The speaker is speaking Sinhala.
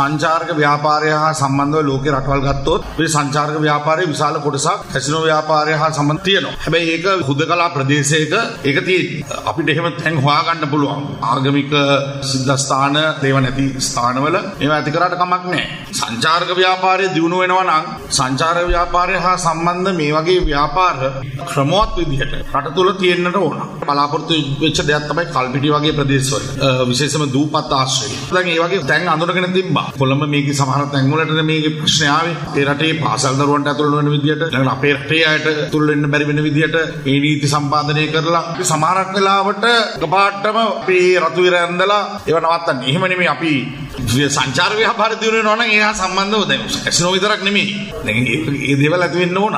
සංචාරක ව්‍යාපාරය හා සම්බන්ධව ලෝකේ රටවල් ගත්තොත් මේ සංචාරක ව්‍යාපාරයේ විශාල කොටසක් කැසිනෝ ව්‍යාපාරය හා සම්බන්ධ තියෙනවා. හැබැයි ඒක හුදකලා ප්‍රදේශයක ඒක තියෙන්නේ. අපිට එහෙම තැන් හොයාගන්න පුළුවන්. ආගමික සිද්ධාස්ථාන දේව නැති ස්ථානවල ඒවා ඇති කරාට කමක් නැහැ. සංචාරක ව්‍යාපාරය දියුණු වෙනවා නම් සංචාරක ව්‍යාපාරය හා සම්බන්ධ මේ වගේ ව්‍යාපාර ක්‍රමවත් විදිහට රට තුල තියෙන්නට ඕන. බලාපොරොත්තු වෙච්ච දෙයක් තමයි කල්පිටි වගේ ප්‍රදේශවල. විශේෂම දූපත් ආශ්‍රය. දැන් ඒ වගේ තැන් අඳුරගෙන තිබ්බා. කොළඹ මේකේ සමහර තැන් වලට මේකේ ප්‍රශ්න ආවේ. ඒ රටේ පාසල් දරුවන්ට ඇතුළු වෙන විදිහට, ඊළඟට අපේ රටේ අයට ඇතුළු වෙන්න බැරි වෙන විදිහට මේ නීති සම්පාදනය කරලා සමහරක් වෙලාවට එකපාරටම අපේ රතු විර ඇඳලා ඒව නවත්තන්නේ. එහෙම නෙමෙයි අපි සංචාර ව්‍යාපාර දියුණු වෙනවා නම් ඒහා සම්බන්ධව දැන් කැසිනෝ විතරක් නෙමෙයි. දැන් මේ දේවල් ඇති වෙන්න ඕන.